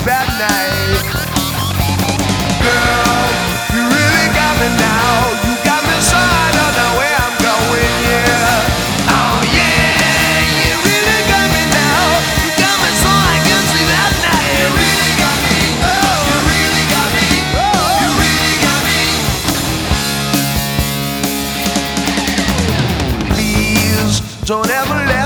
night. Girl, you really got me now. You got me so I don't know where I'm going. Yeah. Oh yeah, you really got me now. You got me so I can sleep at night. You really got me. Oh, you really got me. Oh, you really got me. Please don't ever let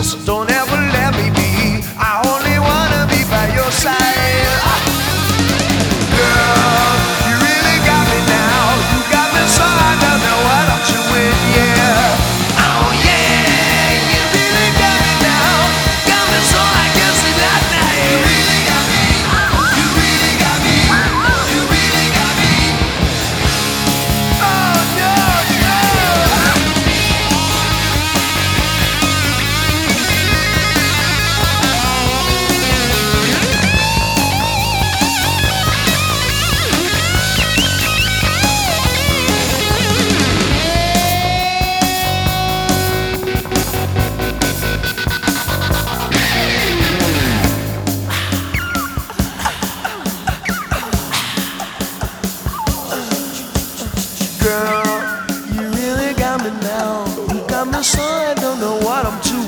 don't ever You got me so I don't know what I'm doing.